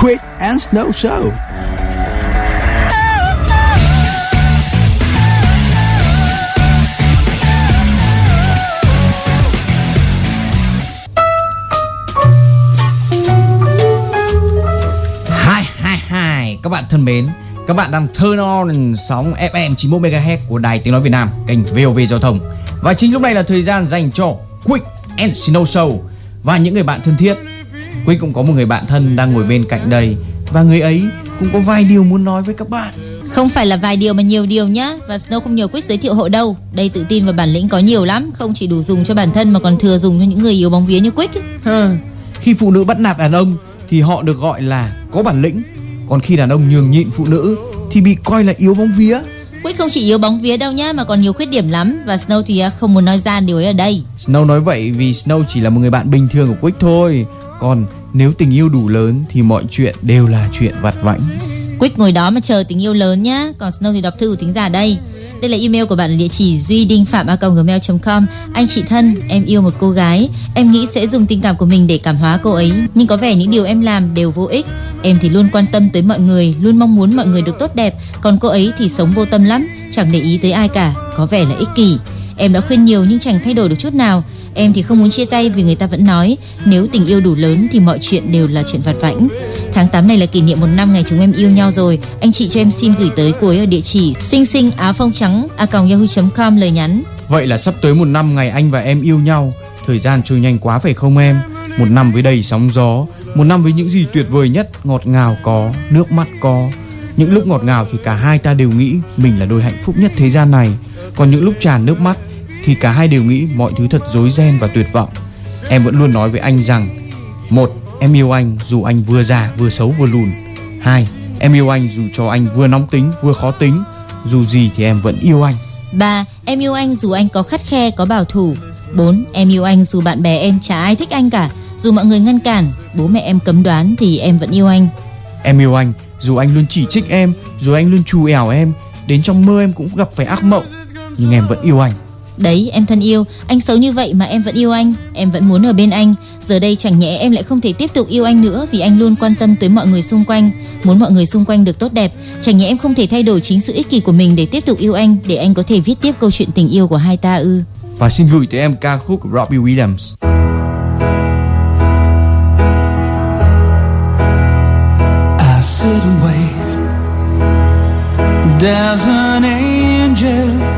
Quick and Snow Show. Hi hi hi các bạn thân mến, các bạn đang turn on sóng FM 91 MHz của Đài Tiếng nói Việt Nam, kênh VOV Giao thông và chính lúc này là thời gian dành cho Quick and Snow Show. Và những người bạn thân thiết. Quick cũng có một người bạn thân đang ngồi bên cạnh đây. Và người ấy cũng có vài điều muốn nói với các bạn. Không phải là vài điều mà nhiều điều nhá. Và Snow không nhờ Quick giới thiệu hộ đâu. Đây tự tin và bản lĩnh có nhiều lắm. Không chỉ đủ dùng cho bản thân mà còn thừa dùng cho những người yếu bóng vía như. Ha, khi phụ nữ bắt nạt đàn ông thì họ được gọi là có bản lĩnh. Còn khi đàn ông nhường nhịn phụ nữ thì bị coi là yếu bóng vía Quick không chỉ yếu bóng vía đâu nhá Mà còn nhiều khuyết điểm lắm. Và Snow thì à, không muốn nói ra điều ấy ở đây. Snow nói vậy vì Snow chỉ là một người bạn bình thường của Quick thôi. Còn nếu tình yêu đủ lớn thì mọi chuyện đều là chuyện vặt vãnh. Quick ngồi đó mà chờ tình yêu lớn nhá. Còn Snow thì đọc thư của thính giả đây đây là email của bạn ở địa chỉ duy đinh phạm a gmail.com anh chị thân, em yêu một cô gái. Em nghĩ sẽ dùng tình cảm của mình để cảm hóa cô ấy. Nhưng có vẻ những điều em làm đều vô ích. Em thì luôn quan tâm tới mọi người, luôn mong muốn mọi người được tốt đẹp. Còn cô ấy thì sống vô tâm lắm, chẳng để ý tới ai cả, có vẻ là ích kỷ. Em đã khuyên nhiều nhưng chẳng thay đổi được chút nào em thì không muốn chia tay vì người ta vẫn nói nếu tình yêu đủ lớn thì mọi chuyện đều là chuyện vặt vãnh. Tháng 8 này là kỷ niệm một năm ngày chúng em yêu nhau rồi. Anh chị cho em xin gửi tới cô ấy ở địa chỉ xinh xinh áo phông trắng a yahoo.com lời nhắn. Vậy là sắp tới một năm ngày anh và em yêu nhau. Thời gian trôi nhanh quá phải không em? Một năm với đầy sóng gió Một năm với những gì tuyệt vời nhất Ngọt ngào có, nước mắt có. Những lúc ngọt ngào thì cả hai ta đều nghĩ Mình là đôi hạnh phúc nhất thế gian này. Còn những lúc tràn nước mắt thì cả hai đều nghĩ mọi thứ thật rối ren và tuyệt vọng. Em vẫn luôn nói với anh rằng Một, em yêu anh dù anh vừa già vừa xấu vừa lùn. Hai, em yêu anh dù cho anh vừa nóng tính vừa khó tính. Dù gì thì em vẫn yêu anh. 3. Em yêu anh dù anh có khắt khe, có bảo thủ. 4. Em yêu anh dù bạn bè em chả ai thích anh cả. Dù mọi người ngăn cản, bố mẹ em cấm đoán thì em vẫn yêu anh. Em yêu anh dù anh luôn chỉ trích em Dù anh luôn chù ẻo em. Đến trong mơ em cũng gặp phải ác mộng Nhưng em vẫn yêu anh Đấy em thân yêu. Anh xấu như vậy mà em vẫn yêu anh. Em vẫn muốn ở bên anh. Giờ đây chẳng nhẽ em lại không thể tiếp tục yêu anh nữa Vì anh luôn quan tâm tới mọi người xung quanh. Muốn mọi người xung quanh được tốt đẹp Chẳng nhẽ em không thể thay đổi chính sự ích kỷ của mình Để tiếp tục yêu anh Để anh có thể viết tiếp câu chuyện tình yêu của hai ta ư? Và xin gửi tới em ca khúc Robbie Williams. I sit and wait. Does an angel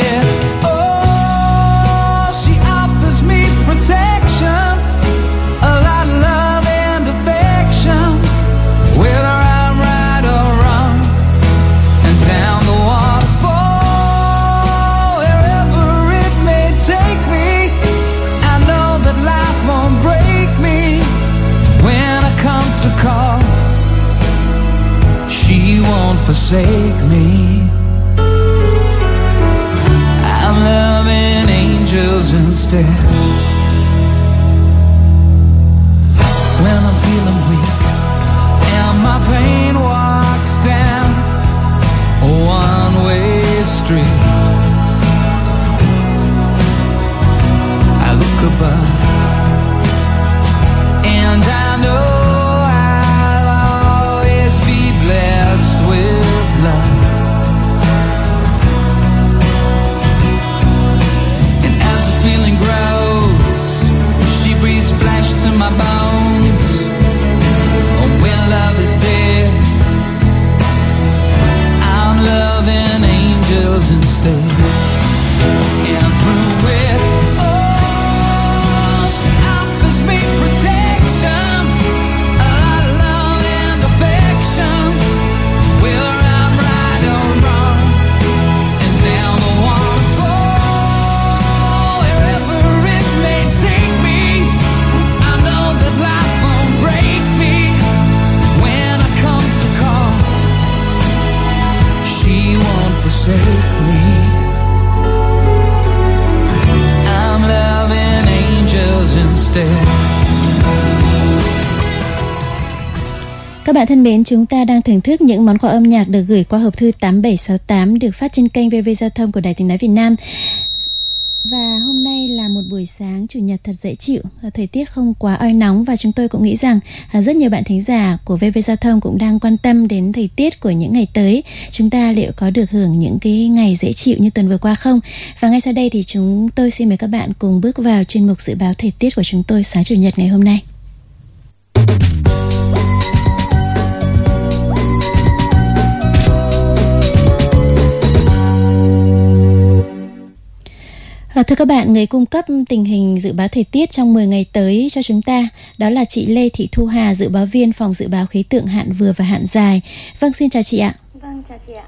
Bạn thân mến, chúng ta đang thưởng thức những món quà âm nhạc được gửi qua hộp thư 8768 được phát trên kênh VV Giao thông của Đài Tiếng Nói Việt Nam. Và hôm nay là một buổi sáng chủ nhật thật dễ chịu, thời tiết không quá oi nóng và chúng tôi cũng nghĩ rằng à, rất nhiều bạn thính giả của VV Giao thông cũng đang quan tâm đến thời tiết của những ngày tới. Chúng ta liệu có được hưởng những cái ngày dễ chịu như tuần vừa qua không? Và ngay sau đây thì chúng tôi xin mời các bạn cùng bước vào chuyên mục dự báo thời tiết của chúng tôi sáng chủ nhật ngày hôm nay. À, thưa các bạn, người cung cấp tình hình dự báo thời tiết trong 10 ngày tới cho chúng ta đó là chị Lê Thị Thu Hà, dự báo viên phòng dự báo khí tượng hạn vừa và hạn dài. Vâng, xin chào chị ạ. Vâng, chào chị ạ.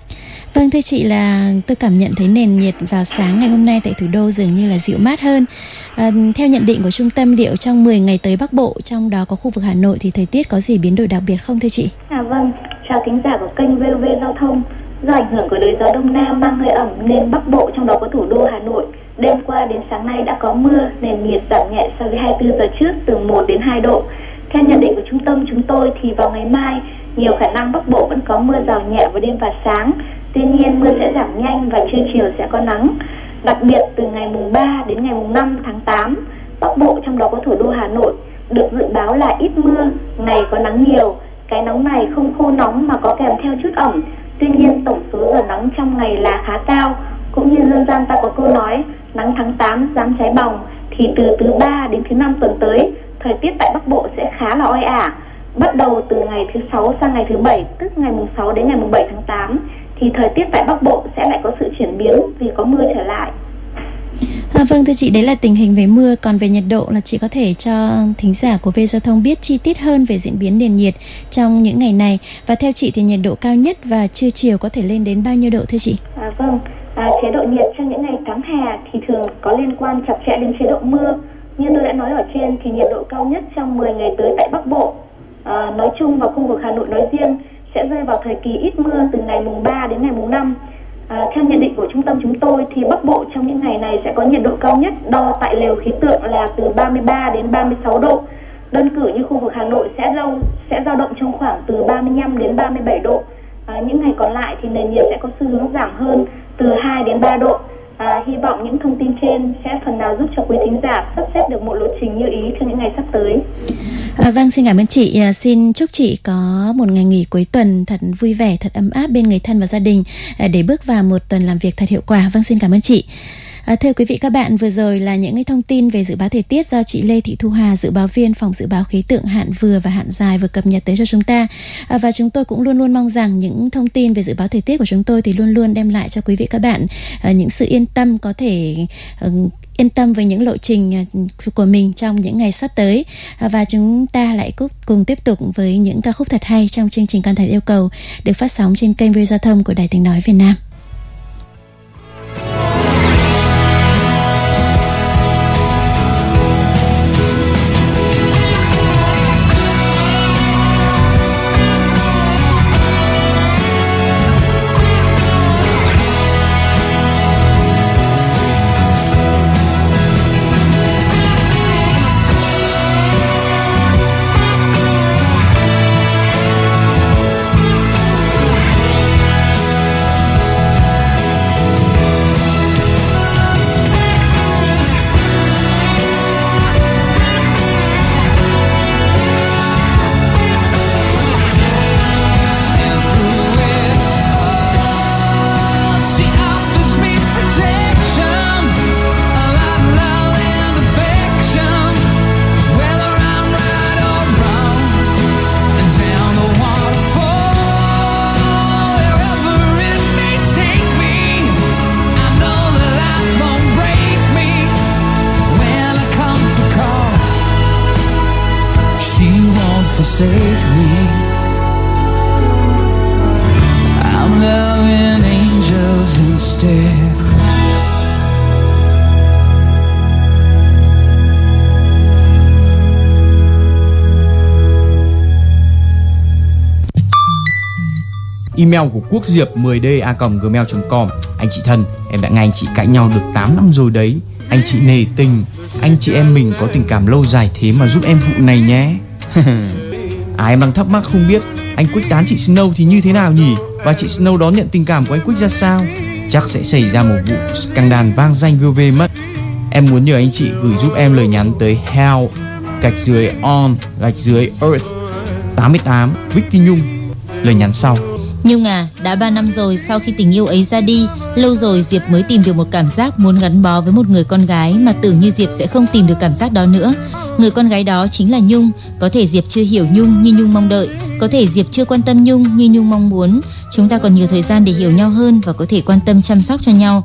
Vâng, thưa chị là tôi cảm nhận thấy nền nhiệt vào sáng ngày hôm nay tại thủ đô dường như là dịu mát hơn. À, theo nhận định của trung tâm liệu trong 10 ngày tới Bắc Bộ, trong đó có khu vực Hà Nội thì thời tiết có gì biến đổi đặc biệt không thưa chị? À vâng, chào thính giả của kênh VOV Giao thông. Do ảnh hưởng của đới gió đông nam mang hơi ẩm nên Bắc Bộ trong đó có thủ đô Hà Nội. Đêm qua đến sáng nay đã có mưa, nền nhiệt giảm nhẹ so với 24 giờ trước từ 1 đến 2 độ. Theo nhận định của trung tâm chúng tôi thì vào ngày mai, nhiều khả năng Bắc Bộ vẫn có mưa rào nhẹ vào đêm và sáng. Tuy nhiên mưa sẽ giảm nhanh và trưa chiều sẽ có nắng. Đặc biệt từ ngày mùng 3 đến ngày mùng 5 tháng 8, Bắc Bộ trong đó có thủ đô Hà Nội được dự báo là ít mưa, ngày có nắng nhiều. Cái nóng này không khô nóng mà có kèm theo chút ẩm. Tuy nhiên tổng số giờ nắng trong ngày là khá cao. Cũng như dân gian ta có câu nói nắng tháng 8 dám cháy bỏng thì từ thứ ba đến thứ năm tuần tới thời tiết tại Bắc Bộ sẽ khá là oi ả. Bắt đầu từ ngày thứ sáu sang ngày thứ bảy, tức ngày mùng 6 đến ngày mùng 7 tháng 8 thì thời tiết tại Bắc Bộ sẽ lại có sự chuyển biến vì có mưa trở lại. À, vâng thưa chị, đấy là tình hình về mưa, còn về nhiệt độ là chị có thể cho thính giả của V Giao thông biết chi tiết hơn về diễn biến nền nhiệt trong những ngày này. Và theo chị thì nhiệt độ cao nhất và trưa chiều có thể lên đến bao nhiêu độ thưa chị? À, vâng, chế độ nhiệt trong những ngày tháng hè thì thường có liên quan chặt chẽ đến chế độ mưa. Như tôi đã nói ở trên thì nhiệt độ cao nhất trong 10 ngày tới tại Bắc Bộ, à, nói chung và khu vực Hà Nội nói riêng sẽ rơi vào thời kỳ ít mưa từ ngày mùng 3 đến ngày mùng 5. À, theo nhận định của trung tâm chúng tôi thì Bắc Bộ trong những ngày này sẽ có nhiệt độ cao nhất đo tại lều khí tượng là từ 33 đến 36 độ. Đơn cử như khu vực Hà Nội sẽ lâu sẽ dao động trong khoảng từ 35 đến 37 độ. À, những ngày còn lại thì nền nhiệt sẽ có xu hướng giảm hơn từ 2 đến 3 độ. À, hy vọng những thông tin trên sẽ phần nào giúp cho quý thính giả sắp xếp được một lộ trình như ý cho những ngày sắp tới. À, vâng, xin cảm ơn chị. À, xin chúc chị có một ngày nghỉ cuối tuần thật vui vẻ, thật ấm áp bên người thân và gia đình à, để bước vào một tuần làm việc thật hiệu quả. Vâng, xin cảm ơn chị. À, thưa quý vị các bạn, vừa rồi là những cái thông tin về dự báo thời tiết do chị Lê Thị Thu Hà, dự báo viên phòng dự báo khí tượng hạn vừa và hạn dài vừa cập nhật tới cho chúng ta. À, và chúng tôi cũng luôn luôn mong rằng những thông tin về dự báo thời tiết của chúng tôi thì luôn luôn đem lại cho quý vị các bạn à, những sự yên tâm có thể yên tâm với những lộ trình của mình trong những ngày sắp tới và chúng ta lại cùng tiếp tục với những ca khúc thật hay trong chương trình Con thật yêu cầu được phát sóng trên kênh vui Giao thông của Đài Tiếng Nói Việt Nam. Email của Quốc Diệp 10d@gmail.com. Anh chị thân, em đã nghe anh chị cãi nhau được 8 năm rồi đấy. Anh chị nề tình, anh chị em mình có tình cảm lâu dài thế mà giúp em vụ này nhé. à em đang thắc mắc không biết anh quyết tán chị Snow thì như thế nào nhỉ? Và chị Snow đón nhận tình cảm của anh quyết ra sao? Chắc sẽ xảy ra một vụ scandal vang danh VOV mất. Em muốn nhờ anh chị gửi giúp em lời nhắn tới hell gạch dưới on gạch dưới earth 88 Vicky Nhung. Lời nhắn sau. Nhung à, đã 3 năm rồi sau khi tình yêu ấy ra đi, lâu rồi Diệp mới tìm được một cảm giác muốn gắn bó với một người con gái mà tưởng như Diệp sẽ không tìm được cảm giác đó nữa. Người con gái đó chính là Nhung, có thể Diệp chưa hiểu Nhung như Nhung mong đợi, có thể Diệp chưa quan tâm Nhung như Nhung mong muốn. Chúng ta còn nhiều thời gian để hiểu nhau hơn và có thể quan tâm chăm sóc cho nhau.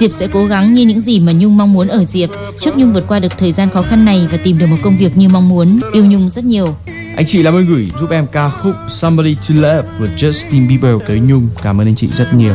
Diệp sẽ cố gắng như những gì mà Nhung mong muốn ở Diệp. Chúc Nhung vượt qua được thời gian khó khăn này và tìm được một công việc như mong muốn. Yêu Nhung rất nhiều. Anh chị làm ơn gửi giúp em ca khúc Somebody to Love của Justin Bieber tới Nhung. Cảm ơn anh chị rất nhiều.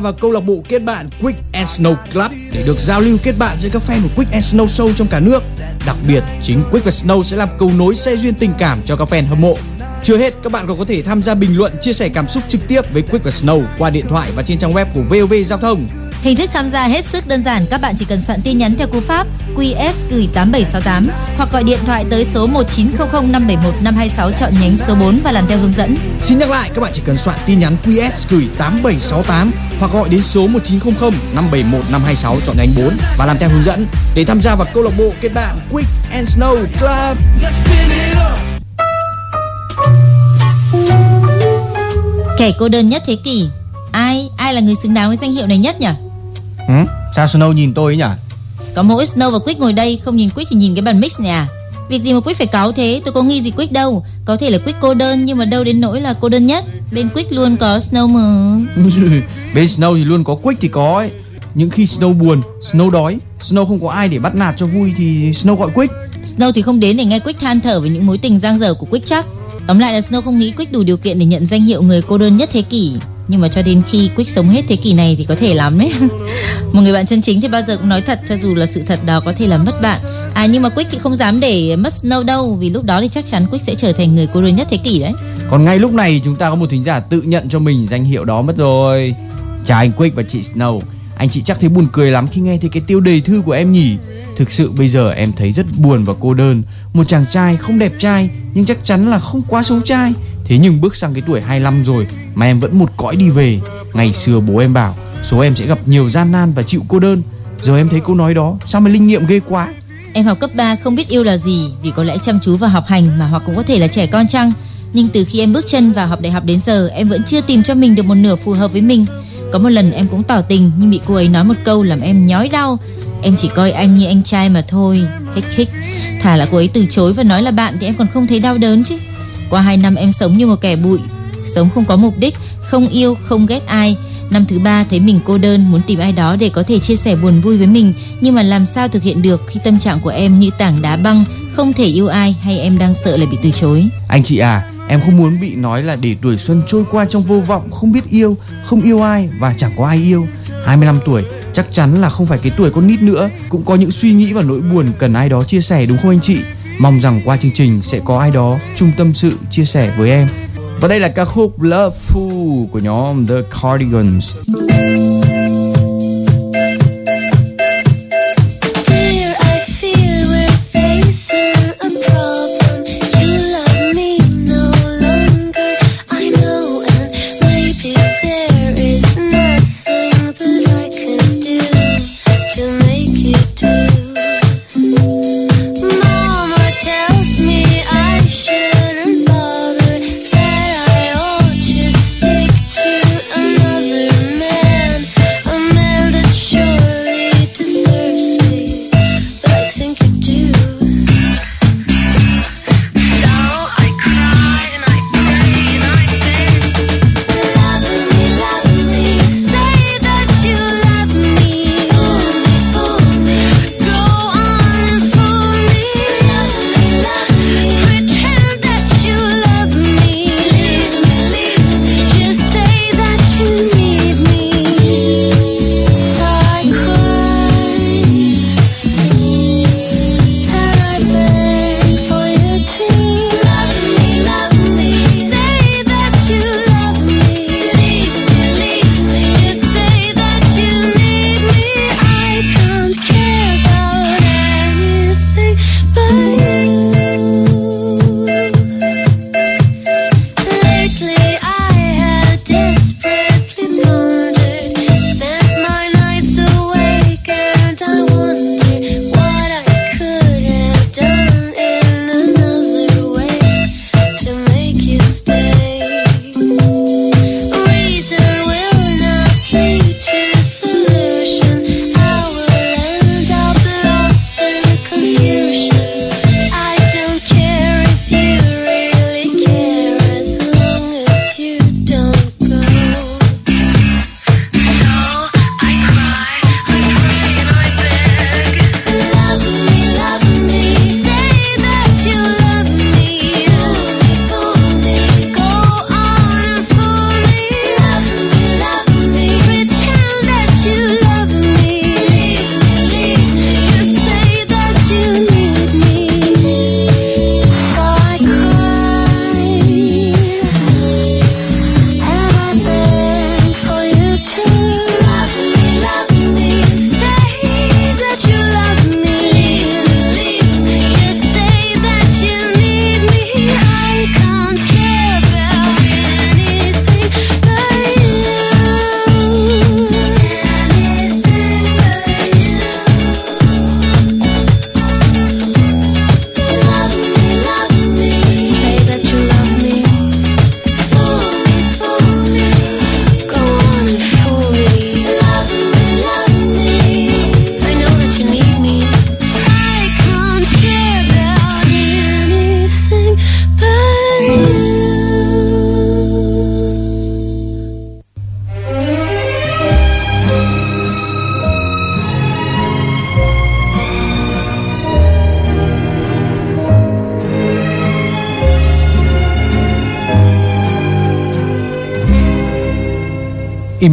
Vào câu lạc bộ kết bạn Quick and Snow Club để được giao lưu kết bạn giữa các fan của Quick and Snow Show trong cả nước. Đặc biệt, chính Quick và Snow sẽ làm cầu nối xe duyên tình cảm cho các fan hâm mộ. Chưa hết, các bạn còn có thể tham gia bình luận, chia sẻ cảm xúc trực tiếp với Quick và Snow qua điện thoại và trên trang web của VOV Giao thông. Hình thức tham gia hết sức đơn giản, các bạn chỉ cần soạn tin nhắn theo cú pháp QS gửi 8768 hoặc gọi điện thoại tới số 1900 571 526 chọn nhánh số 4 và làm theo hướng dẫn. Xin nhắc lại, các bạn chỉ cần soạn tin nhắn QS gửi 8768 hoặc gọi đến số 1900 571 526 chọn nhánh 4 và làm theo hướng dẫn để tham gia vào câu lạc bộ kết bạn Quick and Snow Club. Kẻ cô đơn nhất thế kỷ. Ai ai là người xứng đáng với danh hiệu này nhất nhỉ? Ừ? Sao Snow nhìn tôi ấy nhỉ? Có mỗi Snow và Quick ngồi đây, không nhìn Quick thì nhìn cái bàn mix này à? Việc gì mà Quick phải cáu thế, tôi có nghi gì Quick đâu. Có thể là Quick cô đơn nhưng mà đâu đến nỗi là cô đơn nhất. Bên Quick luôn có Snow mà. Bên Snow thì luôn có Quick thì có ấy. Những khi Snow buồn, Snow đói, Snow không có ai để bắt nạt cho vui thì Snow gọi Quick. Snow thì không đến để nghe Quick than thở về những mối tình giang dở của Quick chắc. Tóm lại là Snow không nghĩ Quick đủ điều kiện để nhận danh hiệu người cô đơn nhất thế kỷ. Nhưng mà cho đến khi Quick sống hết thế kỷ này thì có thể lắm đấy. Một người bạn chân chính thì bao giờ cũng nói thật, cho dù là sự thật đó có thể làm mất bạn. À nhưng mà Quick thì không dám để mất Snow đâu, vì lúc đó thì chắc chắn Quick sẽ trở thành người cô đơn nhất thế kỷ đấy. Còn ngay lúc này chúng ta có một thính giả tự nhận cho mình danh hiệu đó mất rồi. Chào anh Quick và chị Snow. Anh chị chắc thấy buồn cười lắm khi nghe thấy cái tiêu đề thư của em nhỉ. Thực sự bây giờ em thấy rất buồn và cô đơn. Một chàng trai không đẹp trai, nhưng chắc chắn là không quá xấu trai. Thế nhưng bước sang cái tuổi 25 rồi, mà em vẫn một cõi đi về. Ngày xưa bố em bảo, số em sẽ gặp nhiều gian nan và chịu cô đơn. Giờ em thấy câu nói đó, sao mà linh nghiệm ghê quá. Em học cấp 3 không biết yêu là gì, vì có lẽ chăm chú vào học hành mà hoặc cũng có thể là trẻ con chăng. Nhưng từ khi em bước chân vào học đại học đến giờ, em vẫn chưa tìm cho mình được một nửa phù hợp với mình. Có một lần em cũng tỏ tình nhưng bị cô ấy nói một câu làm em nhói đau. Em chỉ coi anh như anh trai mà thôi. Hích hích. Thà là cô ấy từ chối và nói là bạn thì em còn không thấy đau đớn chứ. Qua hai năm em sống như một kẻ bụi, sống không có mục đích, không yêu, không ghét ai. Năm thứ ba thấy mình cô đơn, muốn tìm ai đó để có thể chia sẻ buồn vui với mình, nhưng mà làm sao thực hiện được khi tâm trạng của em như tảng đá băng, không thể yêu ai hay em đang sợ là bị từ chối. Anh chị à, em không muốn bị nói là để tuổi xuân trôi qua trong vô vọng, không biết yêu, không yêu ai và chẳng có ai yêu. 25 tuổi chắc chắn là không phải cái tuổi con nít nữa, cũng có những suy nghĩ và nỗi buồn cần ai đó chia sẻ đúng không anh chị? Mong rằng qua chương trình sẽ có ai đó chung tâm sự chia sẻ với em. Và đây là ca khúc Love Fool của nhóm The Cardigans.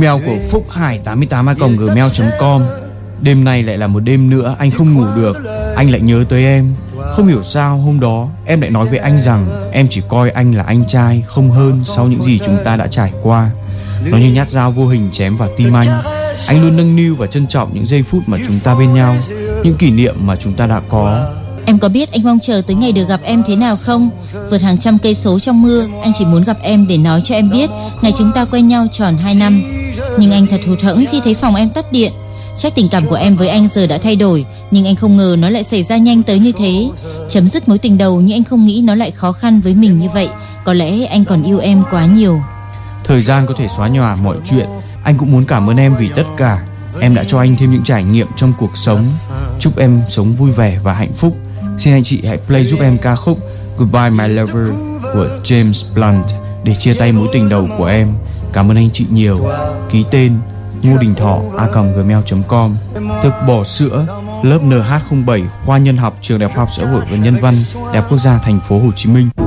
Email của phúc hải 88 gmail.com Đêm nay lại là một đêm nữa anh không ngủ được. Anh lại nhớ tới em. Không hiểu sao hôm đó em lại nói với anh rằng Em chỉ coi anh là anh trai không hơn sau những gì chúng ta đã trải qua. Nó như nhát dao vô hình chém vào tim anh. Anh luôn nâng niu và trân trọng những giây phút mà chúng ta bên nhau Những kỷ niệm mà chúng ta đã có. Em có biết anh mong chờ tới ngày được gặp em thế nào không? Vượt hàng trăm cây số trong mưa, anh chỉ muốn gặp em để nói cho em biết ngày chúng ta quen nhau tròn 2 năm. Nhưng anh thật hụt hẫng khi thấy phòng em tắt điện. Chắc tình cảm của em với anh giờ đã thay đổi, nhưng anh không ngờ nó lại xảy ra nhanh tới như thế. Chấm dứt mối tình đầu nhưng anh không nghĩ nó lại khó khăn với mình như vậy. Có lẽ anh còn yêu em quá nhiều. Thời gian có thể xóa nhòa mọi chuyện Anh cũng muốn cảm ơn em vì tất cả Em đã cho anh thêm những trải nghiệm trong cuộc sống Chúc em sống vui vẻ và hạnh phúc Xin anh chị hãy play giúp em ca khúc Goodbye My Lover của James Blunt Để chia tay mối tình đầu của em Cảm ơn anh chị nhiều. Ký tên Ngô Đình Thọ, a gmail.com Thực bỏ sữa, Lớp NH07 Khoa Nhân học, Trường Đại học học Xã hội và Nhân văn, Đại học Quốc gia, Thành phố Hồ Chí Minh.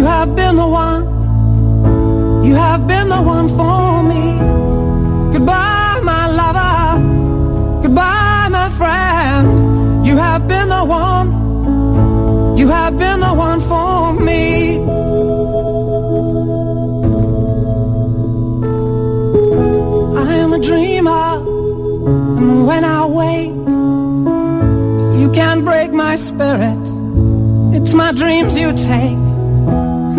You have been the one. You have been the one for me. Goodbye, my lover. Goodbye, my friend. You have been the one. You have been the one for me. I am a dreamer, and when I wake, you can't break my spirit. It's my dreams you take,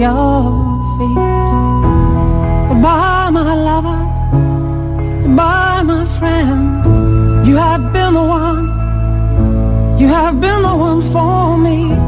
your feet. Goodbye, my lover. Goodbye, my friend. You have been the one. You have been the one for me.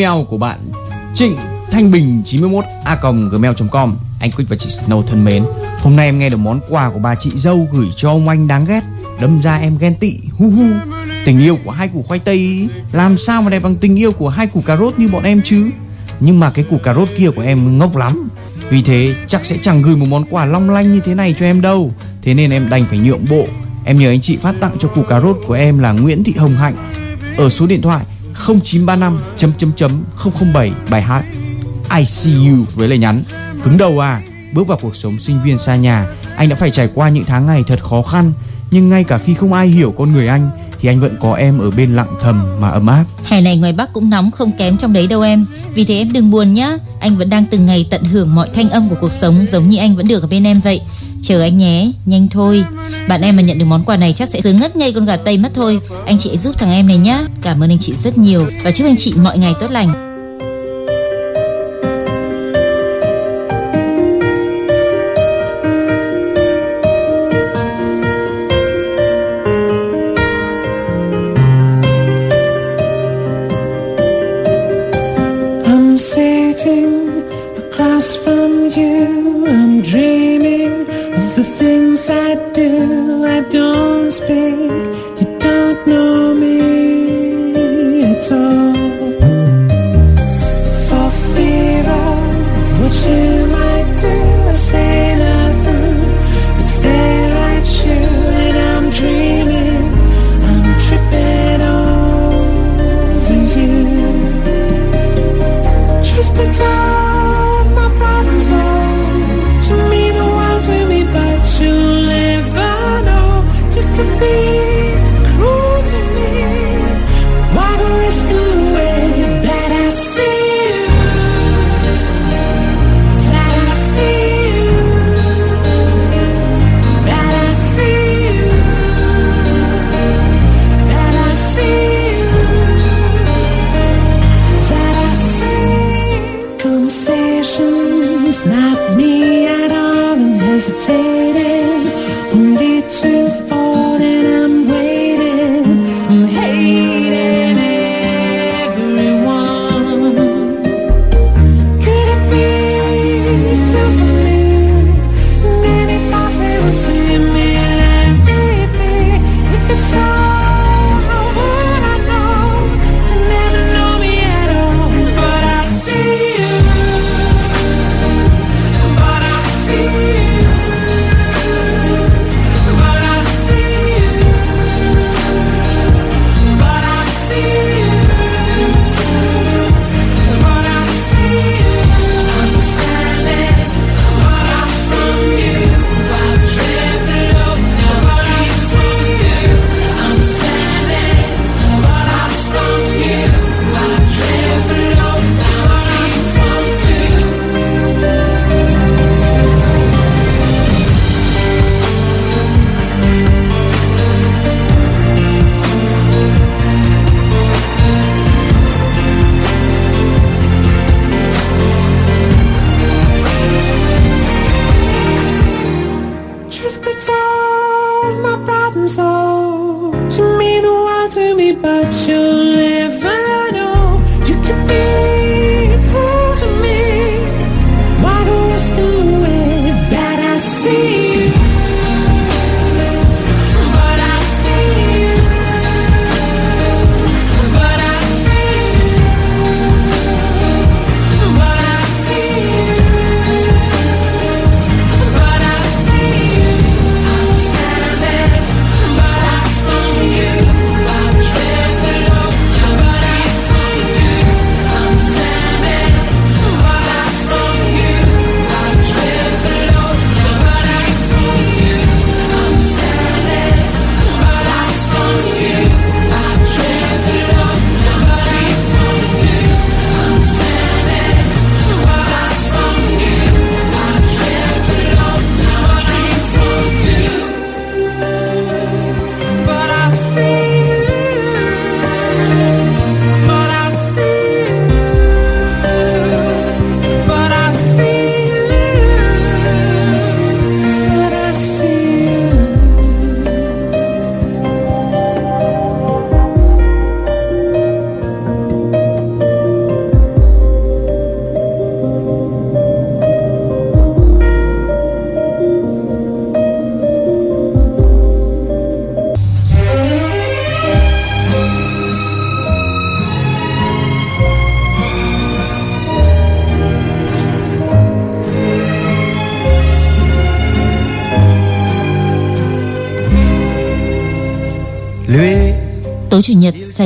Email của bạn Trịnh Thanh Bình 91 a gmail.com anh Quick và chị Snow thân mến hôm nay em nghe được món quà của bà chị dâu gửi cho ông anh đáng ghét. Đâm ra em ghen tị hu hu. Tình yêu của hai củ khoai tây ý, làm sao mà đẹp bằng tình yêu của hai củ cà rốt như bọn em chứ? Nhưng mà cái củ cà rốt kia của em ngốc lắm. Vì thế chắc sẽ chẳng gửi một món quà long lanh như thế này cho em đâu. Thế nên em đành phải nhượng bộ. Em nhờ anh chị phát tặng cho củ cà rốt của em là Nguyễn Thị Hồng Hạnh. Ở số điện thoại 0935 chấm chấm chấm 007 bài hát I see you với lời nhắn. Cứng đầu à bước vào cuộc sống sinh viên xa nhà, anh đã phải trải qua những tháng ngày thật khó khăn, nhưng ngay cả khi không ai hiểu con người anh, thì anh vẫn có em ở bên lặng thầm mà ấm áp. Hè này ngoài Bắc cũng nóng, không kém trong đấy đâu em. Vì thế em đừng buồn nhá, Anh vẫn đang từng ngày tận hưởng mọi thanh âm của cuộc sống Giống như anh vẫn được ở bên em vậy. Chờ anh nhé, nhanh thôi. Bạn em mà nhận được món quà này chắc sẽ sướng ngất ngây con gà Tây mất thôi. Anh chị giúp thằng em này nhá. Cảm ơn anh chị rất nhiều. Và chúc anh chị mọi ngày tốt lành.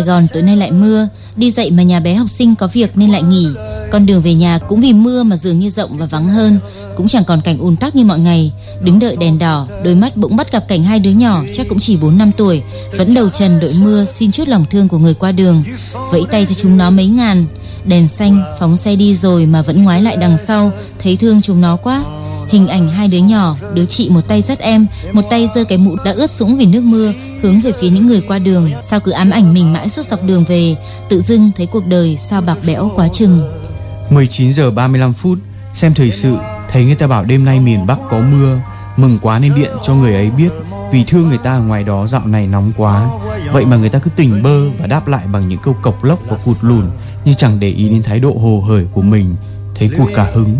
Gòn tối nay lại mưa. Đi dậy mà nhà bé học sinh có việc nên lại nghỉ. Con đường về nhà cũng vì mưa mà dường như rộng và vắng hơn. Cũng chẳng còn cảnh ùn tắc như mọi ngày. Đứng đợi đèn đỏ, đôi mắt bỗng bắt gặp cảnh hai đứa nhỏ chắc cũng chỉ 4 năm tuổi, vẫn đầu trần đội mưa xin chút lòng thương của người qua đường. Vẫy tay cho chúng nó mấy ngàn. Đèn xanh phóng xe đi rồi mà vẫn ngoái lại đằng sau, thấy thương chúng nó quá. Hình ảnh hai đứa nhỏ, đứa chị một tay dắt em, một tay giơ cái mũ đã ướt sũng vì nước mưa, hướng về phía những người qua đường. Sao cứ ám ảnh mình mãi suốt dọc đường về, tự dưng thấy cuộc đời sao bạc bẽo quá chừng. 19 giờ 35 phút xem thời sự thấy người ta bảo đêm nay miền Bắc có mưa mừng quá nên điện cho người ấy biết vì thương người ta ở ngoài đó dạo này nóng quá vậy mà người ta cứ tỉnh bơ và đáp lại bằng những câu cộc lốc và cụt lùn như chẳng để ý đến thái độ hồ hởi của mình thấy cụt cả hứng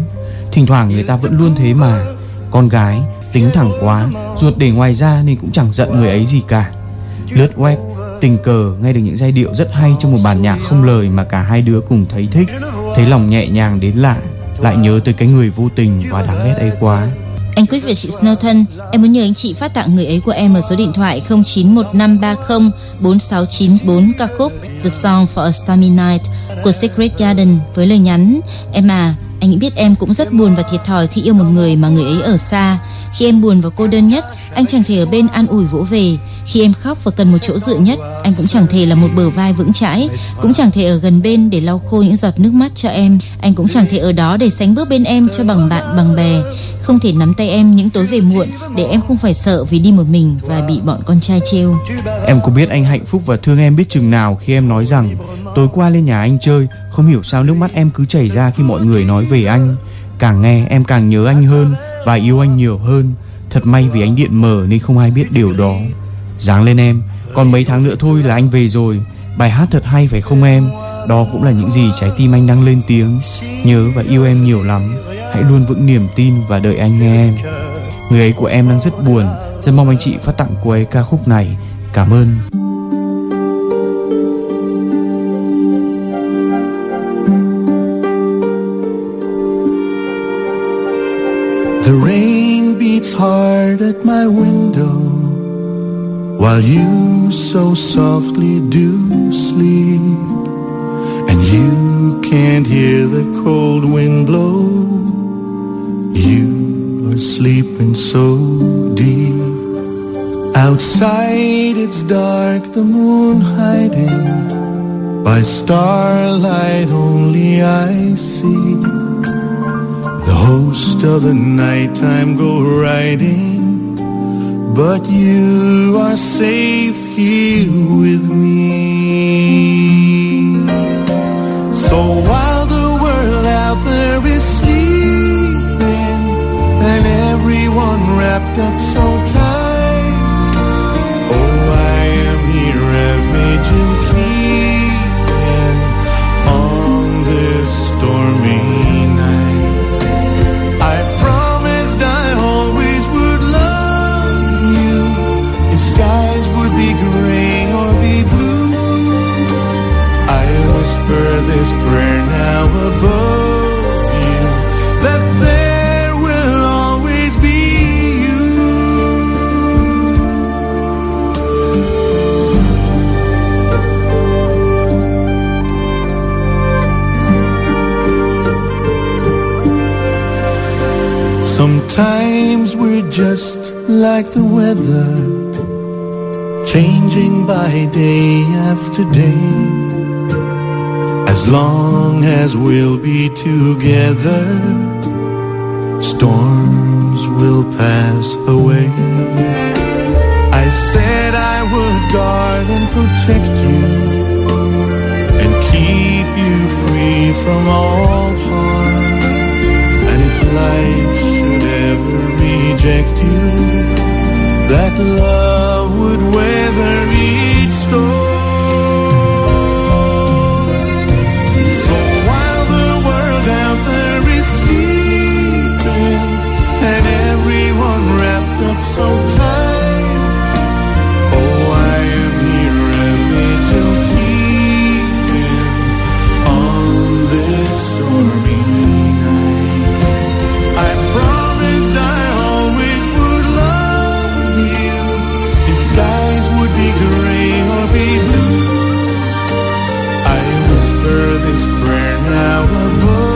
thỉnh thoảng người ta vẫn luôn thế mà. Con gái tính thẳng quá ruột để ngoài ra nên cũng chẳng giận người ấy gì cả. Lướt web tình cờ nghe được những giai điệu rất hay trong một bản nhạc không lời mà cả hai đứa cùng thấy thích. Thấy lòng nhẹ nhàng đến lạ lại nhớ tới cái người vô tình và đáng ghét ấy quá. Anh Quyết và chị Snow thân, em muốn nhờ anh chị phát tặng người ấy của em ở số điện thoại 091530 4694 ca khúc The Song for a Stormy Night của Secret Garden với lời nhắn Em à, anh nghĩ biết em cũng rất buồn và thiệt thòi khi yêu một người mà người ấy ở xa. Khi em buồn và cô đơn nhất, anh chẳng thể ở bên an ủi vỗ về. Khi em khóc và cần một chỗ dựa nhất, anh cũng chẳng thể là một bờ vai vững chãi, cũng chẳng thể ở gần bên để lau khô những giọt nước mắt cho em. Anh cũng chẳng thể ở đó để sánh bước bên em cho bằng bạn bằng bè. Không thể nắm tay em những tối về muộn để em không phải sợ vì đi một mình và bị bọn con trai trêu. Em có biết anh hạnh phúc và thương em biết chừng nào khi em nói rằng tối qua lên nhà anh chơi, không hiểu sao nước mắt em cứ chảy ra khi mọi người nói về anh. Càng nghe em càng nhớ anh hơn và yêu anh nhiều hơn. Thật may vì anh điện mở nên không ai biết điều đó. Giáng lên em, còn mấy tháng nữa thôi là anh về rồi. Bài hát thật hay phải không em? Đó cũng là những gì trái tim anh đang lên tiếng. Nhớ và yêu em nhiều lắm. Hãy luôn vững niềm tin và đợi anh nghe em. Người ấy của em đang rất buồn. Rất mong anh chị phát tặng cô ấy ca khúc này. Cảm ơn. The rain beats hard at my window while you so softly do sleep, can't hear the cold wind blow. You are sleeping so deep. Outside it's dark, the moon hiding. By starlight only I see. The host of the nighttime go riding, but you are safe here with me. So while the world out there is sleeping, and everyone wrapped up so tight, oh, I am here vigil keeping on this stormy night. I promised I always would love you. If skies would be gray whisper this prayer now above you that there will always be you. Sometimes we're just like the weather, changing by day after day. As long as we'll be together, storms will pass away. I said I would guard and protect you and keep you free from all harm. And if life should ever reject you, that love would weather each storm. So tight, oh, I am here at vigil keeping on this stormy night. I promised I always would love you. If skies would be I'll be blue. I whisper this prayer now above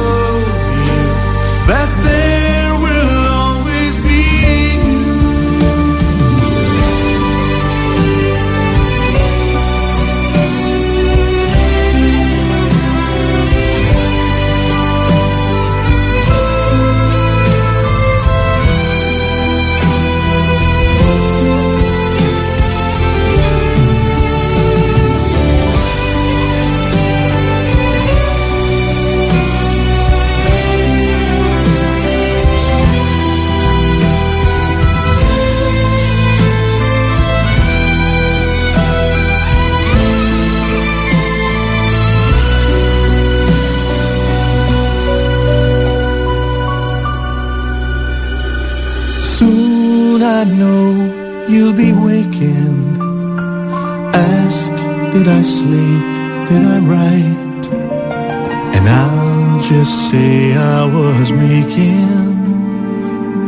say I was making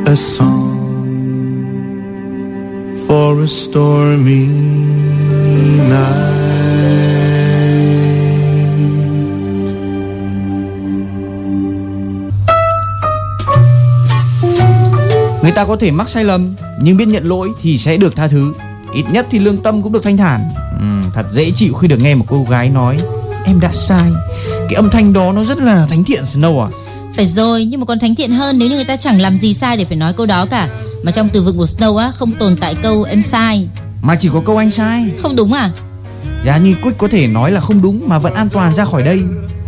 a song for a stormy night. Người ta có thể mắc sai lầm nhưng biết nhận lỗi thì sẽ được tha thứ. Ít nhất thì lương tâm cũng được thanh thản. Ừm, thật dễ chịu khi được nghe một cô gái nói em đã sai. Cái âm thanh đó nó rất là thánh thiện Snow à. Phải rồi, nhưng mà còn thánh thiện hơn nếu như người ta chẳng làm gì sai để phải nói câu đó cả. Mà trong từ vựng của Snow á không tồn tại câu em sai. Mà chỉ có câu anh sai. Không đúng à? Giá như Quick có thể nói là không đúng mà vẫn an toàn ra khỏi đây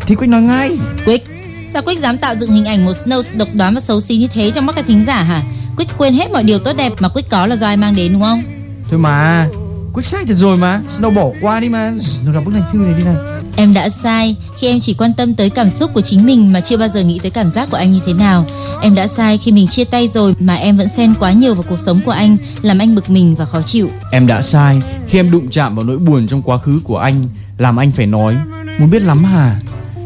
thì Quick nói ngay. Quick, sao Quick dám tạo dựng hình ảnh một Snow độc đoán và xấu xí như thế trong mắt các thính giả hả? Quick quên hết mọi điều tốt đẹp mà Quick có là do ai mang đến đúng không? Thôi mà, Quick sai thật rồi mà. Snow bỏ qua đi mà. Snow đọc bức này thư này đi này. Em đã sai khi em chỉ quan tâm tới cảm xúc của chính mình mà chưa bao giờ nghĩ tới cảm giác của anh như thế nào. Em đã sai khi mình chia tay rồi mà em vẫn xen quá nhiều vào cuộc sống của anh, làm anh bực mình và khó chịu. Em đã sai khi em đụng chạm vào nỗi buồn trong quá khứ của anh làm anh phải nói muốn biết lắm hả?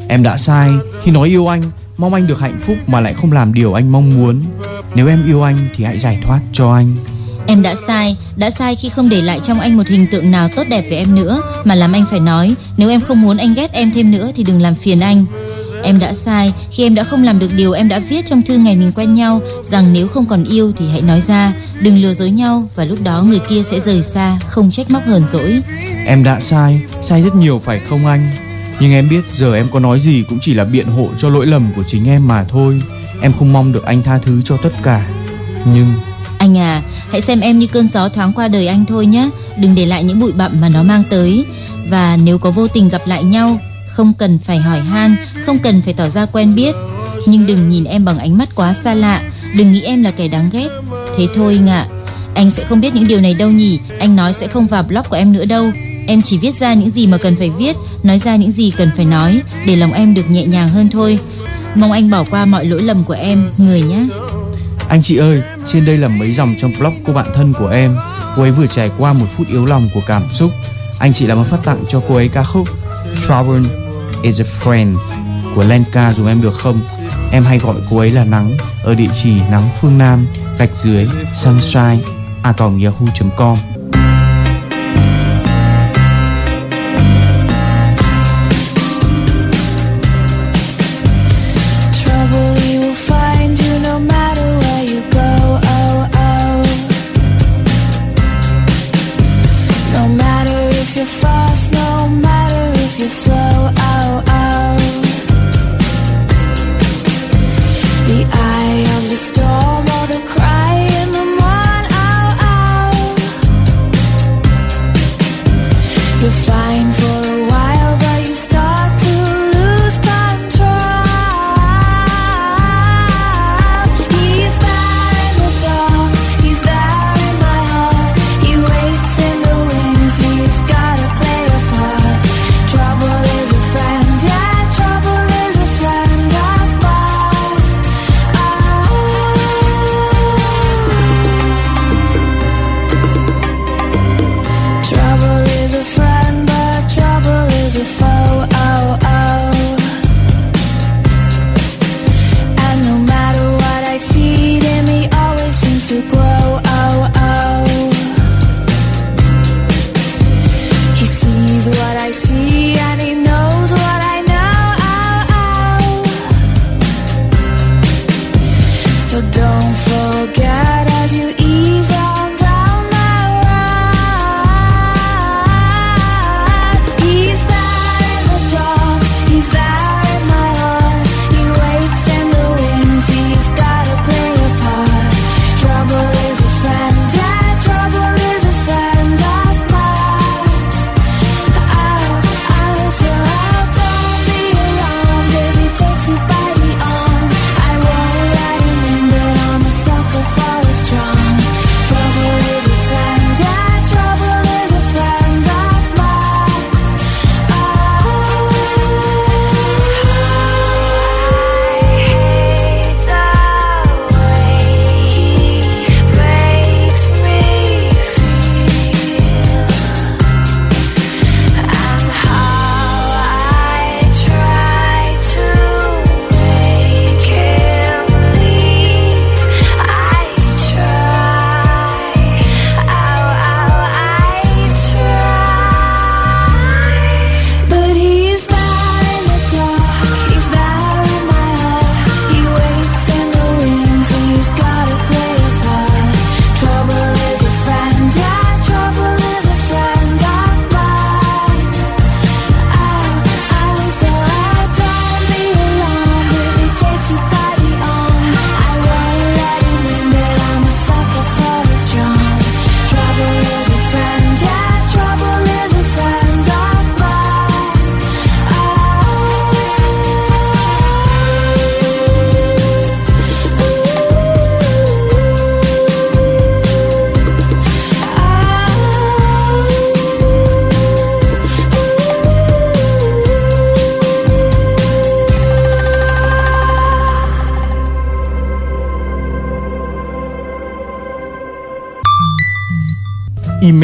Em đã sai khi nói yêu anh mong anh được hạnh phúc mà lại không làm điều anh mong muốn. Nếu em yêu anh thì hãy giải thoát cho anh. Em đã sai, đã sai khi không để lại trong anh một hình tượng nào tốt đẹp về em nữa mà làm anh phải nói nếu em không muốn anh ghét em thêm nữa thì đừng làm phiền anh. Em đã sai khi em đã không làm được điều em đã viết trong thư ngày mình quen nhau rằng nếu không còn yêu thì hãy nói ra, đừng lừa dối nhau và lúc đó người kia sẽ rời xa, không trách móc hờn dỗi. Em đã sai, sai rất nhiều phải không anh? Nhưng em biết giờ em có nói gì cũng chỉ là biện hộ cho lỗi lầm của chính em mà thôi. Em không mong được anh tha thứ cho tất cả. Nhưng anh à, hãy xem em như cơn gió thoáng qua đời anh thôi nhé, đừng để lại những bụi bặm mà nó mang tới. Và nếu có vô tình gặp lại nhau, không cần phải hỏi han, không cần phải tỏ ra quen biết, nhưng đừng nhìn em bằng ánh mắt quá xa lạ, đừng nghĩ em là kẻ đáng ghét. Thế thôi anh ạ. Anh sẽ không biết những điều này đâu nhỉ, anh nói sẽ không vào blog của em nữa đâu. Em chỉ viết ra những gì mà cần phải viết, nói ra những gì cần phải nói, để lòng em được nhẹ nhàng hơn thôi. Mong anh bỏ qua mọi lỗi lầm của em, người nhé anh chị ơi, trên đây là mấy dòng trong blog cô bạn thân của em. Cô ấy vừa trải qua một phút yếu lòng của cảm xúc. Anh chị làm ơn phát tặng cho cô ấy ca khúc Trouble is a Friend của Lenka dùng em được không? Em hay gọi cô ấy là Nắng ở địa chỉ nắng phương Nam gạch dưới sunshine a yahoo.com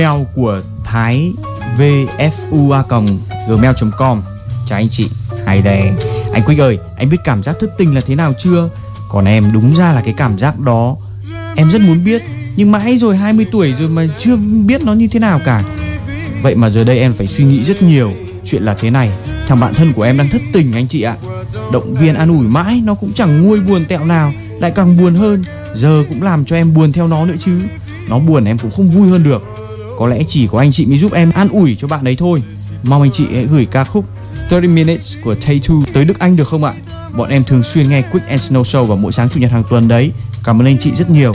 email của thái vfua gmail.com chào anh chị hay đây. Anh Quick ơi, anh biết cảm giác thất tình là thế nào chưa? Còn em đúng ra là cái cảm giác đó. Em rất muốn biết, nhưng mãi rồi 20 tuổi rồi mà chưa biết nó như thế nào cả. Vậy mà giờ đây em phải suy nghĩ rất nhiều. Chuyện là thế này, thằng bạn thân của em đang thất tình anh chị ạ. Động viên an ủi mãi, nó cũng chẳng nguôi buồn tẹo nào, lại càng buồn hơn. Giờ cũng làm cho em buồn theo nó nữa chứ. Nó buồn em cũng không vui hơn được có lẽ chỉ có anh chị mới giúp em an ủi cho bạn ấy thôi. Mong anh chị hãy gửi ca khúc 30 Minutes của Tay2 tới Đức Anh được không ạ? Bọn em thường xuyên nghe Quick and Snow Show vào mỗi sáng chủ nhật hàng tuần đấy. Cảm ơn anh chị rất nhiều.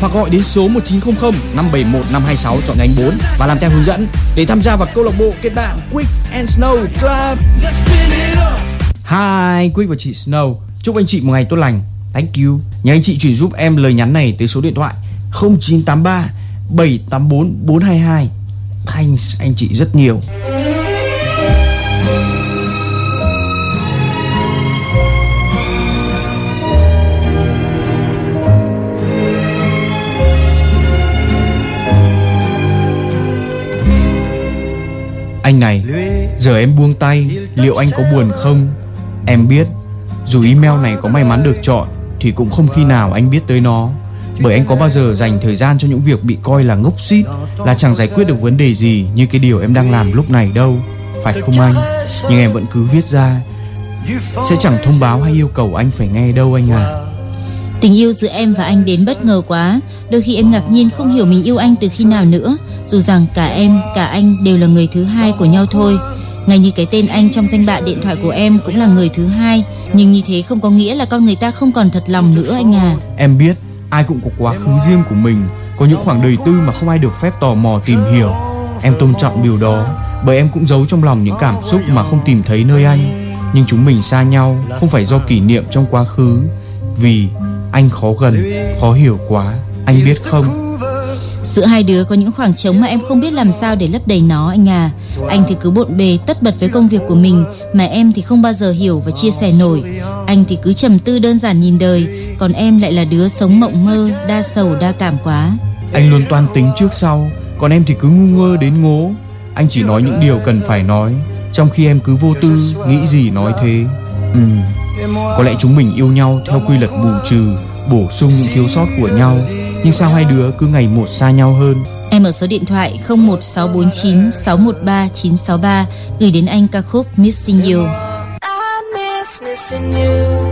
hoặc gọi đến số 1900 571 526 chọn nhánh 4 và làm theo hướng dẫn để tham gia vào câu lạc bộ kết bạn Quick and Snow Club. Hi, Quick và chị Snow. Chúc anh chị một ngày tốt lành. Thank you. Nhờ anh chị chuyển giúp em lời nhắn này tới số điện thoại 0983 784 422. Thanks anh chị rất nhiều. Anh này, giờ em buông tay, liệu anh có buồn không? Em biết, dù email này có may mắn được chọn thì cũng không khi nào anh biết tới nó. Bởi anh có bao giờ dành thời gian cho những việc bị coi là ngốc xít, là chẳng giải quyết được vấn đề gì như cái điều em đang làm lúc này đâu. Phải không anh? Nhưng em vẫn cứ viết ra. Sẽ chẳng thông báo hay yêu cầu anh phải nghe đâu anh à. Tình yêu giữa em và anh đến bất ngờ quá. Đôi khi em ngạc nhiên không hiểu mình yêu anh từ khi nào nữa. Dù rằng cả em, cả anh đều là người thứ hai của nhau thôi. Ngay như cái tên anh trong danh bạ điện thoại của em cũng là người thứ hai. Nhưng như thế không có nghĩa là con người ta không còn thật lòng nữa anh à. Em biết, ai cũng có quá khứ riêng của mình, có những khoảng đời tư mà không ai được phép tò mò tìm hiểu. Em tôn trọng điều đó, bởi em cũng giấu trong lòng những cảm xúc mà không tìm thấy nơi anh. Nhưng chúng mình xa nhau không phải do kỷ niệm trong quá khứ, vì anh khó gần, khó hiểu quá, anh biết không? Giữa hai đứa có những khoảng trống mà em không biết làm sao để lấp đầy nó anh à Anh thì cứ bộn bề tất bật với công việc của mình Mà em thì không bao giờ hiểu và chia sẻ nổi Anh thì cứ trầm tư đơn giản nhìn đời Còn em lại là đứa sống mộng mơ, đa sầu đa cảm quá Anh luôn toan tính trước sau, còn em thì cứ ngu ngơ đến ngố. Anh chỉ nói những điều cần phải nói, trong khi em cứ vô tư, nghĩ gì nói thế. Ừ, có lẽ chúng mình yêu nhau theo quy luật bù trừ, bổ sung những thiếu sót của nhau. Nhưng sao hai đứa cứ ngày một xa nhau hơn? Em ở số điện thoại 01649 613 963 Gửi đến anh ca khúc Missing You I miss missing you.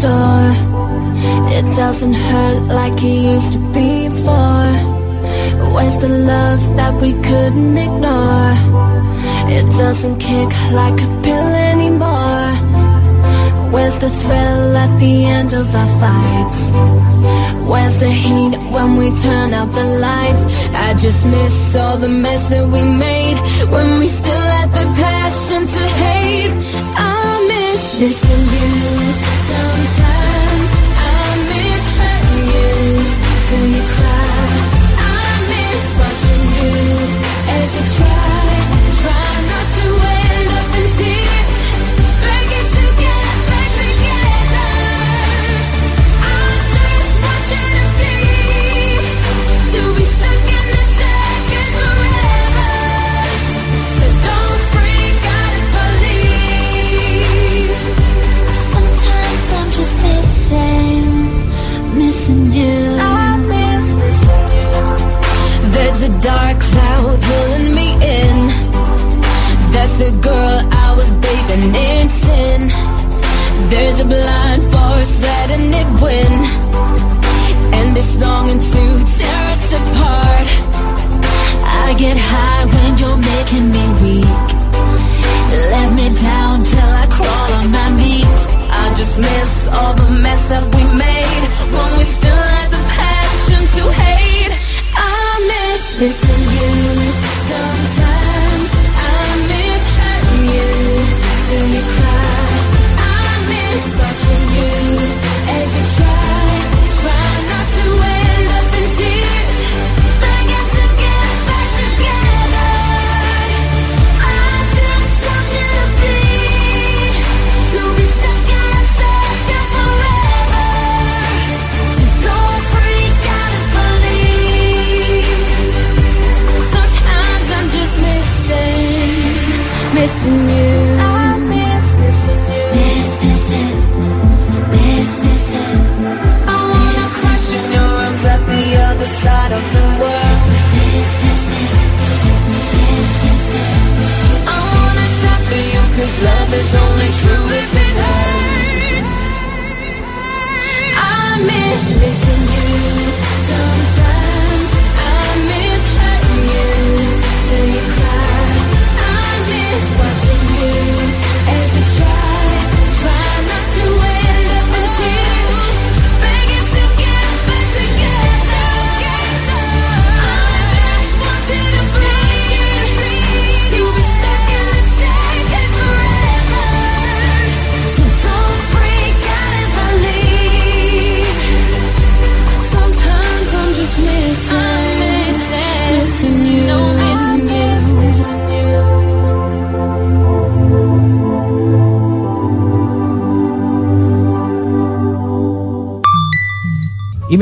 Door? It doesn't hurt like it used to be before. Where's the love that we couldn't ignore? It doesn't kick like a pill anymore. Where's the thrill at the end of our fights? Where's the heat when we turn out the lights? I just miss all the mess that we made when we still had the passion to hate. I missing you sometimes. I miss hurting you till you cry. I miss watching you as you try, dark cloud pulling me in. That's the girl I was bathing in sin. There's a blind force letting it win. And it's longing to tear us apart. I get high when you're making me weak. Let me down till I crawl on my knees. I just miss all the mess that we made when we still had the passion to hate. Miss missing you sometimes. Missing you.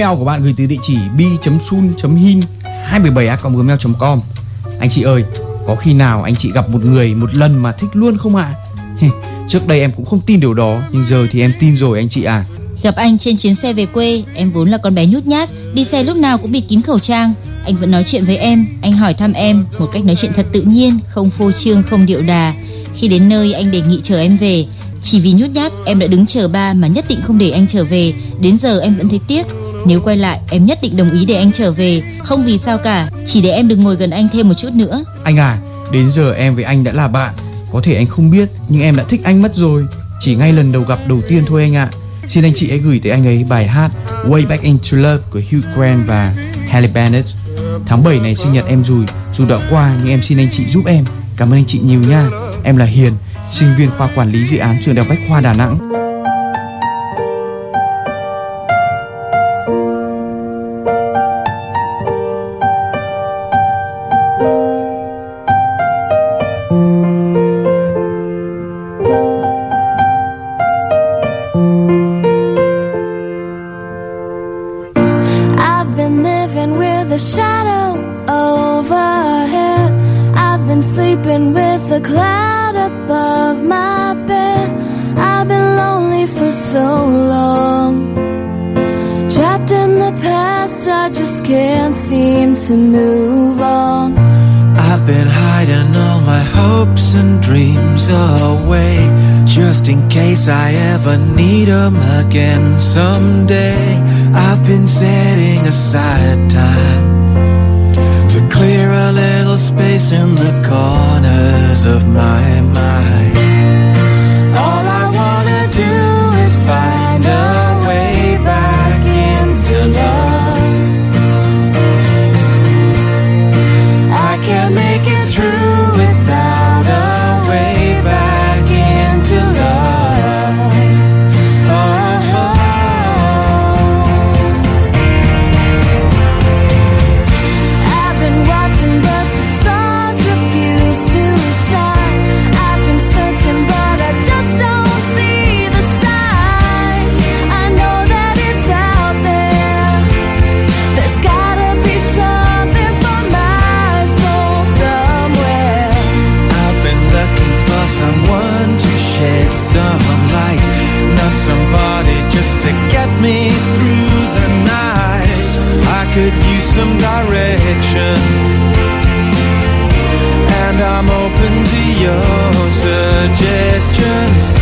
Email của bạn gửi từ địa chỉ bi.sun.hin 217a.gmail.com Anh chị ơi, có khi nào anh chị gặp một người một lần mà thích luôn không ạ? Trước đây em cũng không tin điều đó, nhưng giờ thì em tin rồi anh chị à. Gặp anh trên chuyến xe về quê, em vốn là con bé nhút nhát, đi xe lúc nào cũng bịt kín khẩu trang. Anh vẫn nói chuyện với em, anh hỏi thăm em, một cách nói chuyện thật tự nhiên, không phô trương, không điệu đà. Khi đến nơi anh đề nghị chờ em về, chỉ vì nhút nhát em đã đứng chờ ba mà nhất định không để anh trở về. Đến giờ em vẫn thấy tiếc. Nếu quay lại, em nhất định đồng ý để anh trở về, không vì sao cả, chỉ để em đừng ngồi gần anh thêm một chút nữa. Anh à, đến giờ em với anh đã là bạn. Có thể anh không biết, nhưng em đã thích anh mất rồi. Chỉ ngay lần đầu gặp đầu tiên thôi anh ạ. Xin anh chị hãy gửi tới anh ấy bài hát Way Back Into Love của Hugh Grant và Halle Bennett. Tháng 7 này sinh nhật em rồi, dù đã qua nhưng em xin anh chị giúp em. Cảm ơn anh chị nhiều nha. Em là Hiền, sinh viên khoa quản lý dự án trường Đại học Bách khoa Đà Nẵng. 'Em again someday. I've been setting aside time To clear a little space in the corners of my mind could use some direction, and I'm open to your suggestions.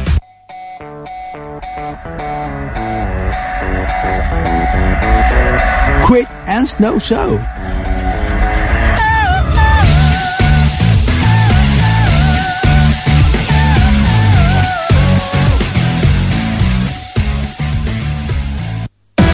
and Snow Show.